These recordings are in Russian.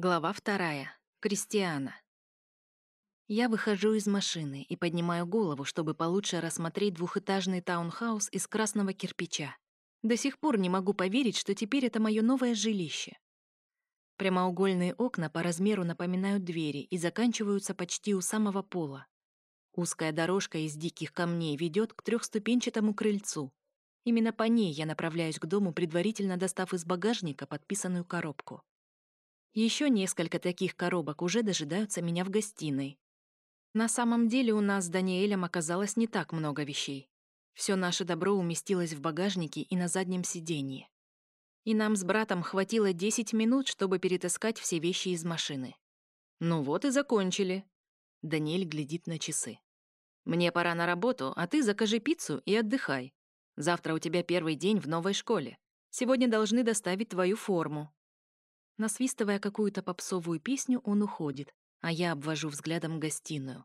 Глава вторая. Кристиана. Я выхожу из машины и поднимаю голову, чтобы получше рассмотреть двухэтажный таунхаус из красного кирпича. До сих пор не могу поверить, что теперь это мое новое жилище. Прямоугольные окна по размеру напоминают двери и заканчиваются почти у самого пола. Узкая дорожка из диких камней ведет к трехступенчатому крыльцу. Именно по ней я направляюсь к дому, предварительно достав из багажника подписанную коробку. Еще несколько таких коробок уже дожидаются меня в гостиной. На самом деле у нас с Даниэлем оказалось не так много вещей. Все наше добро уместилось в багажнике и на заднем сиденье. И нам с братом хватило 10 минут, чтобы перетаскать все вещи из машины. Ну вот и закончили. Даниэль глядит на часы. Мне пора на работу, а ты закажи пиццу и отдыхай. Завтра у тебя первый день в новой школе. Сегодня должны доставить твою форму. Насвистывая какую-то попсовую песню, он уходит, а я обвожу взглядом гостиную.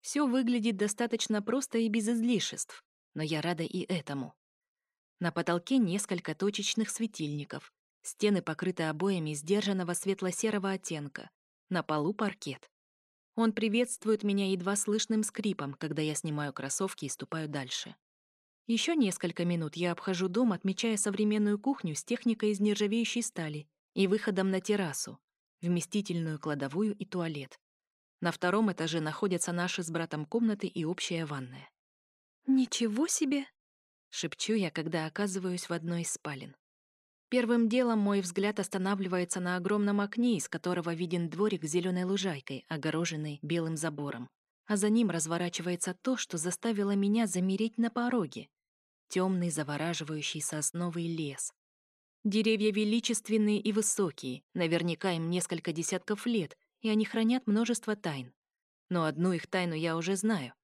Все выглядит достаточно просто и без излишеств, но я рада и этому. На потолке несколько точечных светильников, стены покрыты обоями сдержанного светло-серого оттенка, на полу паркет. Он приветствует меня едва слышным скрипом, когда я снимаю кроссовки и ступаю дальше. Еще несколько минут я обхожу дом, отмечая современную кухню с техникой из нержавеющей стали и выходом на террасу, вместительную кладовую и туалет. На втором этаже находятся наши с братом комнаты и общая ванная. «Ничего себе!» — шепчу я, когда оказываюсь в одной из спален. Первым делом мой взгляд останавливается на огромном окне, из которого виден дворик с зеленой лужайкой, огороженный белым забором. А за ним разворачивается то, что заставило меня замереть на пороге. Темный завораживающий сосновый лес, Деревья величественные и высокие, наверняка им несколько десятков лет, и они хранят множество тайн. Но одну их тайну я уже знаю.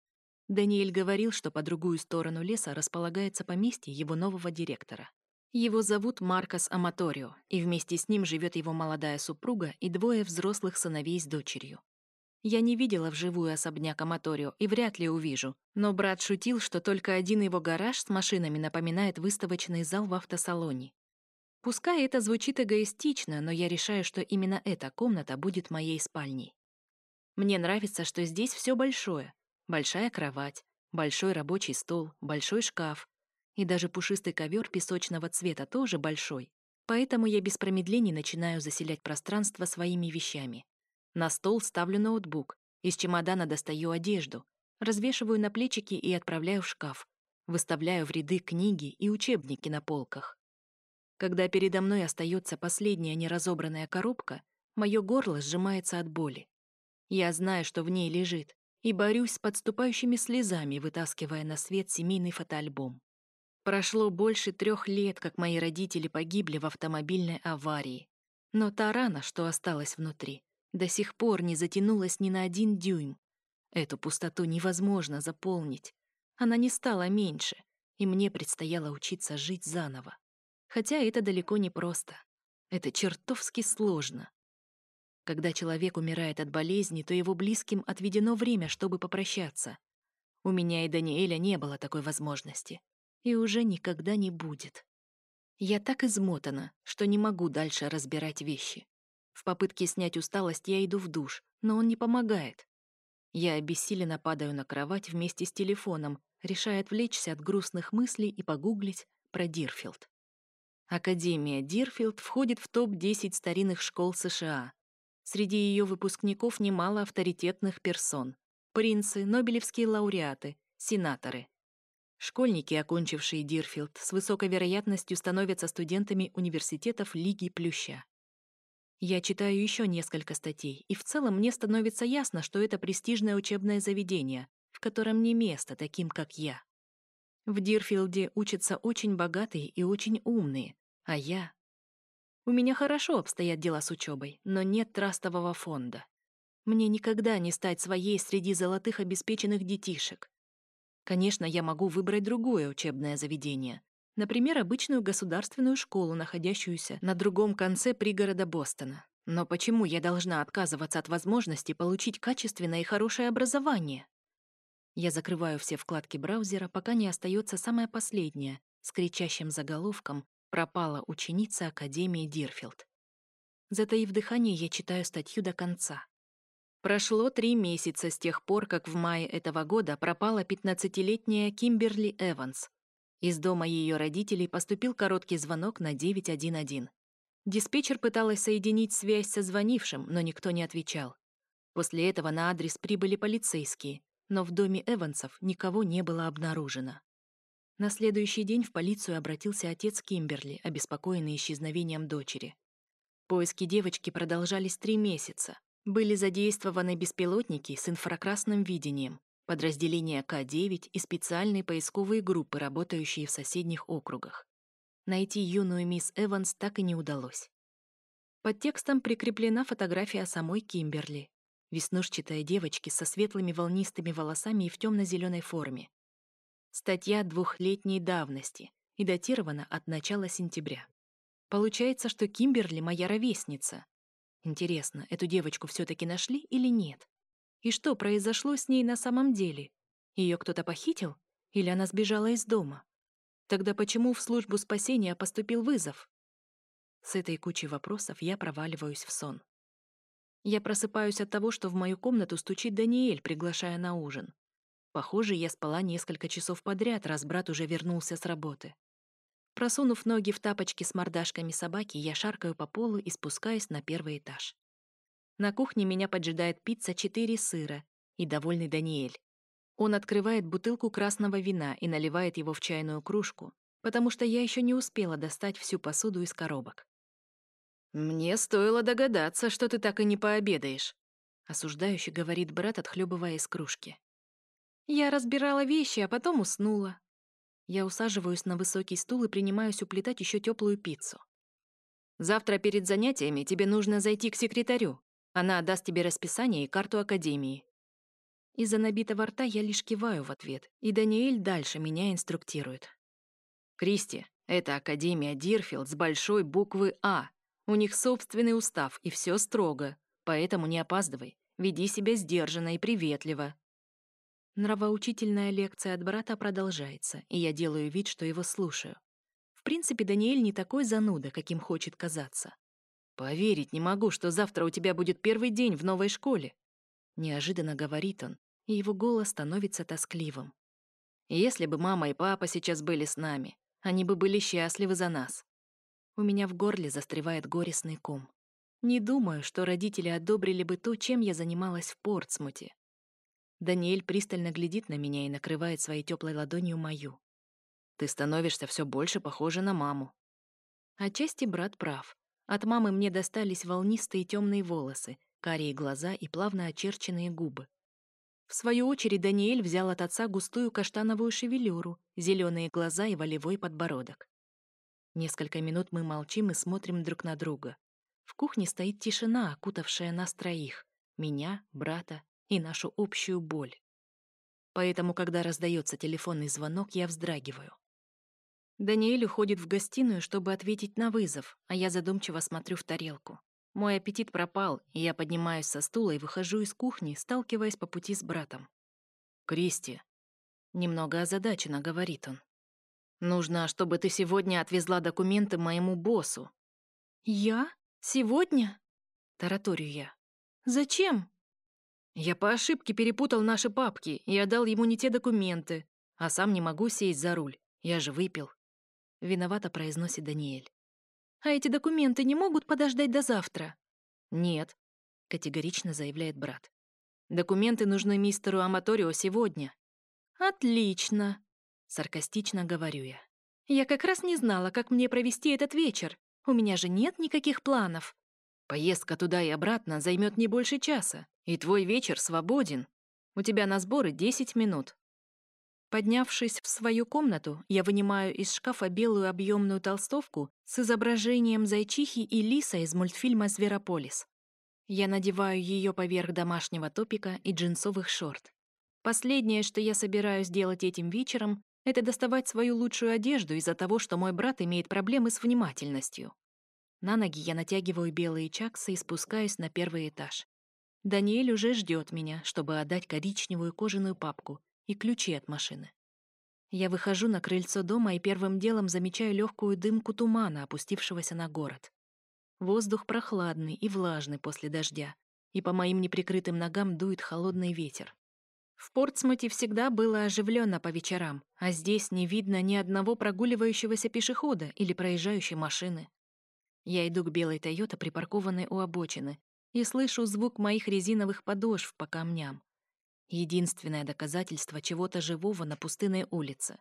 Даниэль говорил, что по другую сторону леса располагается поместье его нового директора. Его зовут Маркос Аматорио, и вместе с ним живет его молодая супруга и двое взрослых сыновей с дочерью. Я не видела вживую особняк Аматорио и вряд ли увижу, но брат шутил, что только один его гараж с машинами напоминает выставочный зал в автосалоне. Пускай это звучит эгоистично, но я решаю, что именно эта комната будет моей спальней. Мне нравится, что здесь все большое. Большая кровать, большой рабочий стол, большой шкаф. И даже пушистый ковер песочного цвета тоже большой. Поэтому я без промедлений начинаю заселять пространство своими вещами. На стол ставлю ноутбук, из чемодана достаю одежду, развешиваю на плечики и отправляю в шкаф. Выставляю в ряды книги и учебники на полках. Когда передо мной остается последняя неразобранная коробка, мое горло сжимается от боли. Я знаю, что в ней лежит, и борюсь с подступающими слезами, вытаскивая на свет семейный фотоальбом. Прошло больше трех лет, как мои родители погибли в автомобильной аварии. Но та рана, что осталась внутри, до сих пор не затянулась ни на один дюйм. Эту пустоту невозможно заполнить. Она не стала меньше, и мне предстояло учиться жить заново. Хотя это далеко не просто. Это чертовски сложно. Когда человек умирает от болезни, то его близким отведено время, чтобы попрощаться. У меня и Даниэля не было такой возможности. И уже никогда не будет. Я так измотана, что не могу дальше разбирать вещи. В попытке снять усталость я иду в душ, но он не помогает. Я обессиленно падаю на кровать вместе с телефоном, решая отвлечься от грустных мыслей и погуглить про Дирфилд. Академия Дирфилд входит в топ-10 старинных школ США. Среди ее выпускников немало авторитетных персон. Принцы, нобелевские лауреаты, сенаторы. Школьники, окончившие Дирфилд, с высокой вероятностью становятся студентами университетов Лиги Плюща. Я читаю еще несколько статей, и в целом мне становится ясно, что это престижное учебное заведение, в котором не место таким, как я. В Дирфилде учатся очень богатые и очень умные, а я... У меня хорошо обстоят дела с учебой, но нет трастового фонда. Мне никогда не стать своей среди золотых обеспеченных детишек. Конечно, я могу выбрать другое учебное заведение. Например, обычную государственную школу, находящуюся на другом конце пригорода Бостона. Но почему я должна отказываться от возможности получить качественное и хорошее образование? Я закрываю все вкладки браузера, пока не остается самое последнее, с кричащим заголовком пропала ученица Академии Дирфилд. Затаив дыхание, я читаю статью до конца. Прошло три месяца с тех пор, как в мае этого года пропала 15-летняя Кимберли Эванс. Из дома ее родителей поступил короткий звонок на 911. Диспетчер пыталась соединить связь со звонившим, но никто не отвечал. После этого на адрес прибыли полицейские, но в доме Эвансов никого не было обнаружено. На следующий день в полицию обратился отец Кимберли, обеспокоенный исчезновением дочери. Поиски девочки продолжались три месяца. Были задействованы беспилотники с инфракрасным видением, подразделения К-9 и специальные поисковые группы, работающие в соседних округах. Найти юную мисс Эванс так и не удалось. Под текстом прикреплена фотография самой Кимберли, веснушчатая девочки со светлыми волнистыми волосами и в темно-зеленой форме. Статья двухлетней давности и датирована от начала сентября. Получается, что Кимберли моя ровесница. Интересно, эту девочку все-таки нашли или нет? И что произошло с ней на самом деле? Ее кто-то похитил? Или она сбежала из дома? Тогда почему в службу спасения поступил вызов? С этой кучей вопросов я проваливаюсь в сон. Я просыпаюсь от того, что в мою комнату стучит Даниэль, приглашая на ужин. Похоже, я спала несколько часов подряд, раз брат уже вернулся с работы. Просунув ноги в тапочки с мордашками собаки, я шаркаю по полу и спускаюсь на первый этаж. На кухне меня поджидает пицца четыре сыра и довольный Даниэль. Он открывает бутылку красного вина и наливает его в чайную кружку, потому что я еще не успела достать всю посуду из коробок. «Мне стоило догадаться, что ты так и не пообедаешь», осуждающий говорит брат, отхлебывая из кружки. Я разбирала вещи, а потом уснула. Я усаживаюсь на высокий стул и принимаюсь уплетать еще теплую пиццу. Завтра перед занятиями тебе нужно зайти к секретарю. Она даст тебе расписание и карту академии. Из-за набитого рта я лишь киваю в ответ, и Даниэль дальше меня инструктирует. «Кристи, это Академия Дирфилд с большой буквы «А». У них собственный устав, и все строго. Поэтому не опаздывай. Веди себя сдержанно и приветливо». Нравоучительная лекция от брата продолжается, и я делаю вид, что его слушаю. В принципе, Даниэль не такой зануда, каким хочет казаться. «Поверить не могу, что завтра у тебя будет первый день в новой школе», Неожиданно говорит он, и его голос становится тоскливым. Если бы мама и папа сейчас были с нами, они бы были счастливы за нас. У меня в горле застревает горестный ком. Не думаю, что родители одобрили бы то, чем я занималась в Портсмуте. Даниэль пристально глядит на меня и накрывает своей теплой ладонью мою. Ты становишься все больше похожа на маму. Отчасти брат прав. От мамы мне достались волнистые темные волосы, карие глаза и плавно очерченные губы. В свою очередь Даниэль взял от отца густую каштановую шевелюру, зеленые глаза и волевой подбородок. Несколько минут мы молчим и смотрим друг на друга. В кухне стоит тишина, окутавшая нас троих — меня, брата и нашу общую боль. Поэтому, когда раздается телефонный звонок, я вздрагиваю. Даниэль уходит в гостиную, чтобы ответить на вызов, а я задумчиво смотрю в тарелку. Мой аппетит пропал, и я поднимаюсь со стула и выхожу из кухни, сталкиваясь по пути с братом. «Кристи», — немного озадаченно говорит он, «нужно, чтобы ты сегодня отвезла документы моему боссу». «Я? Сегодня?» — тараторю я. «Зачем?» Я по ошибке перепутал наши папки и отдал ему не те документы, а сам не могу сесть за руль. Я же выпил. Виновато произносит Даниэль. А эти документы не могут подождать до завтра? Нет, категорично заявляет брат. Документы нужны мистеру Аматорио сегодня. Отлично, саркастично говорю я. Я как раз не знала, как мне провести этот вечер. У меня же нет никаких планов. Поездка туда и обратно займет не больше часа, и твой вечер свободен. У тебя на сборы 10 минут. Поднявшись в свою комнату, я вынимаю из шкафа белую объемную толстовку с изображением зайчихи и лиса из мультфильма «Зверополис». Я надеваю ее поверх домашнего топика и джинсовых шорт. Последнее, что я собираюсь делать этим вечером, это доставать свою лучшую одежду из-за того, что мой брат имеет проблемы с внимательностью. На ноги я натягиваю белые чаксы и спускаюсь на первый этаж. Даниэль уже ждет меня, чтобы отдать коричневую кожаную папку, и ключи от машины. Я выхожу на крыльцо дома и первым делом замечаю легкую дымку тумана, опустившегося на город. Воздух прохладный и влажный после дождя, и по моим неприкрытым ногам дует холодный ветер. В Портсмуте всегда было оживленно по вечерам, а здесь не видно ни одного прогуливающегося пешехода или проезжающей машины. Я иду к белой Тойота, припаркованной у обочины, и слышу звук моих резиновых подошв по камням. Единственное доказательство чего-то живого на пустынной улице.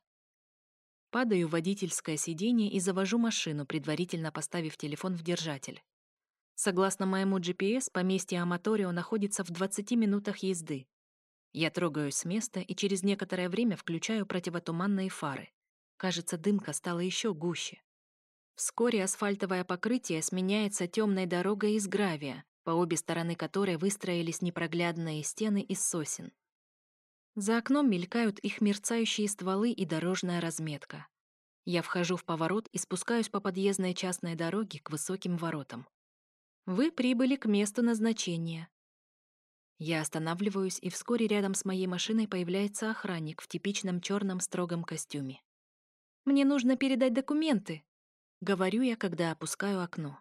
Падаю в водительское сиденье и завожу машину, предварительно поставив телефон в держатель. Согласно моему GPS, поместье Аматорио находится в 20 минутах езды. Я трогаюсь с места и через некоторое время включаю противотуманные фары. Кажется, дымка стала еще гуще. Вскоре асфальтовое покрытие сменяется темной дорогой из гравия, по обе стороны которой выстроились непроглядные стены из сосен. За окном мелькают их мерцающие стволы и дорожная разметка. Я вхожу в поворот и спускаюсь по подъездной частной дороге к высоким воротам. Вы прибыли к месту назначения. Я останавливаюсь, и вскоре рядом с моей машиной появляется охранник в типичном черном строгом костюме. «Мне нужно передать документы», — говорю я, когда опускаю окно.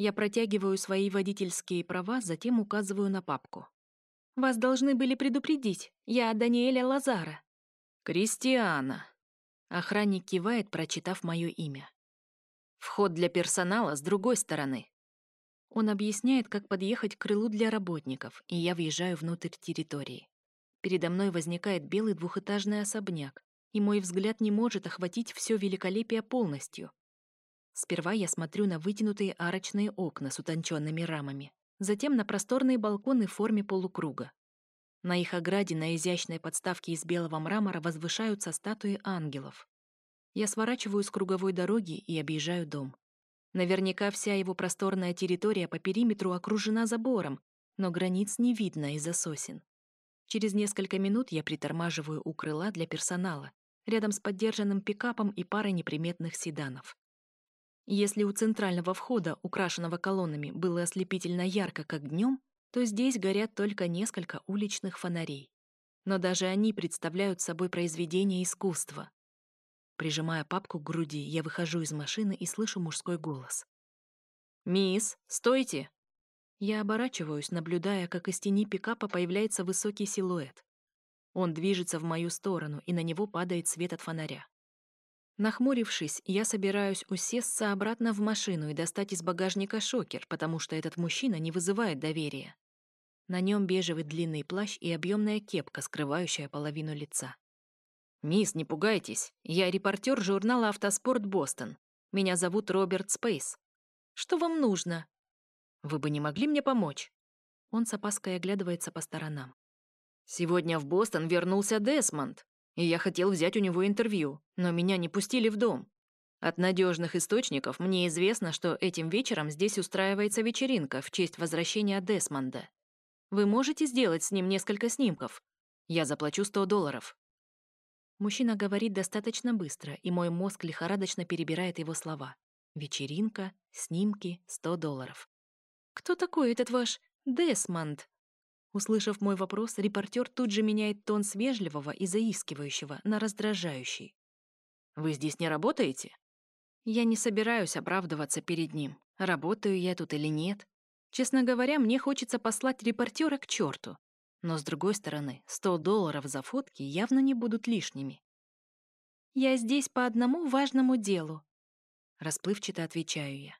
Я протягиваю свои водительские права, затем указываю на папку. Вас должны были предупредить. Я Даниэля Лазара». «Кристиана». Охранник кивает, прочитав мое имя. «Вход для персонала с другой стороны». Он объясняет, как подъехать к крылу для работников, и я въезжаю внутрь территории. Передо мной возникает белый двухэтажный особняк, и мой взгляд не может охватить все великолепие полностью. Сперва я смотрю на вытянутые арочные окна с утонченными рамами, затем на просторные балконы в форме полукруга. На их ограде на изящной подставке из белого мрамора возвышаются статуи ангелов. Я сворачиваю с круговой дороги и объезжаю дом. Наверняка вся его просторная территория по периметру окружена забором, но границ не видно из-за сосен. Через несколько минут я притормаживаю у крыла для персонала, рядом с поддержанным пикапом и парой неприметных седанов. Если у центрального входа, украшенного колоннами, было ослепительно ярко, как днем, то здесь горят только несколько уличных фонарей. Но даже они представляют собой произведение искусства. Прижимая папку к груди, я выхожу из машины и слышу мужской голос. «Мисс, стойте!» Я оборачиваюсь, наблюдая, как из тени пикапа появляется высокий силуэт. Он движется в мою сторону, и на него падает свет от фонаря. Нахмурившись, я собираюсь усесться обратно в машину и достать из багажника шокер, потому что этот мужчина не вызывает доверия. На нем бежевый длинный плащ и объемная кепка, скрывающая половину лица. «Мисс, не пугайтесь. Я репортер журнала «Автоспорт Бостон». Меня зовут Роберт Спейс. Что вам нужно?» «Вы бы не могли мне помочь?» Он с опаской оглядывается по сторонам. «Сегодня в Бостон вернулся Десмонд и я хотел взять у него интервью, но меня не пустили в дом. От надежных источников мне известно, что этим вечером здесь устраивается вечеринка в честь возвращения Десмонда. Вы можете сделать с ним несколько снимков? Я заплачу 100 долларов. Мужчина говорит достаточно быстро, и мой мозг лихорадочно перебирает его слова. Вечеринка, снимки, 100 долларов. «Кто такой этот ваш Десмонд?» Услышав мой вопрос, репортер тут же меняет тон с вежливого и заискивающего на раздражающий. «Вы здесь не работаете?» Я не собираюсь оправдываться перед ним, работаю я тут или нет. Честно говоря, мне хочется послать репортера к черту. Но, с другой стороны, 100 долларов за фотки явно не будут лишними. «Я здесь по одному важному делу», — расплывчато отвечаю я.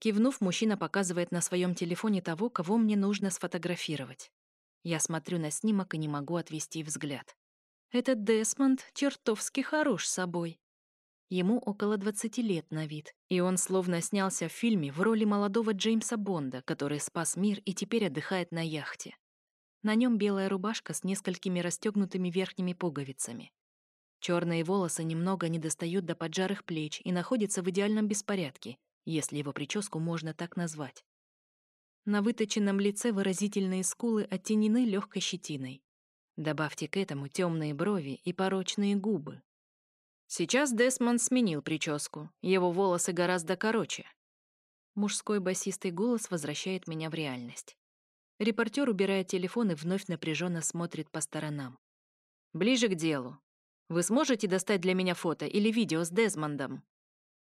Кивнув, мужчина показывает на своем телефоне того, кого мне нужно сфотографировать. Я смотрю на снимок и не могу отвести взгляд. Этот Десмонд чертовски хорош собой. Ему около 20 лет на вид, и он словно снялся в фильме в роли молодого Джеймса Бонда, который спас мир и теперь отдыхает на яхте. На нем белая рубашка с несколькими расстегнутыми верхними пуговицами. Черные волосы немного не достают до поджарых плеч и находятся в идеальном беспорядке, если его прическу можно так назвать. На выточенном лице выразительные скулы оттенены легкой щетиной. Добавьте к этому темные брови и порочные губы. Сейчас Десмонд сменил прическу, его волосы гораздо короче. Мужской басистый голос возвращает меня в реальность. Репортер убирает телефон и вновь напряженно смотрит по сторонам. «Ближе к делу. Вы сможете достать для меня фото или видео с Дезмондом?»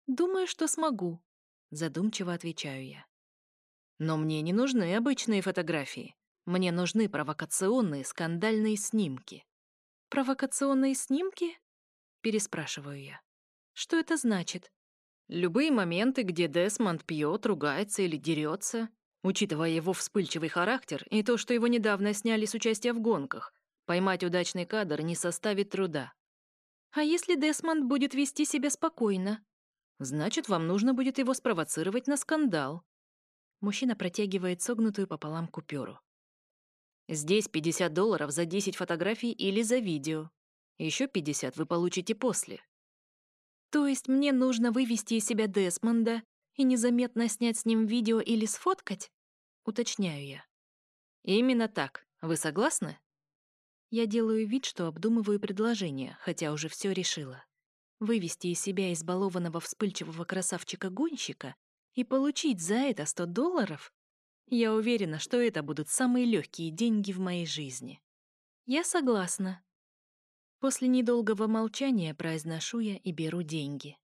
«Думаю, что смогу», Задумчиво отвечаю я. Но мне не нужны обычные фотографии. Мне нужны провокационные скандальные снимки. Провокационные снимки? Переспрашиваю я. Что это значит? Любые моменты, где Десмонд пьет, ругается или дерется, учитывая его вспыльчивый характер и то, что его недавно сняли с участия в гонках, поймать удачный кадр не составит труда. А если Десмонд будет вести себя спокойно? Значит, вам нужно будет его спровоцировать на скандал. Мужчина протягивает согнутую пополам купюру. Здесь 50 долларов за 10 фотографий или за видео. Еще 50 вы получите после. То есть мне нужно вывести из себя Десмонда и незаметно снять с ним видео или сфоткать? Уточняю я. Именно так. Вы согласны? Я делаю вид, что обдумываю предложение, хотя уже все решила. Вывести из себя избалованного вспыльчивого красавчика-гонщика и получить за это 100 долларов? Я уверена, что это будут самые легкие деньги в моей жизни. Я согласна. После недолгого молчания произношу я и беру деньги.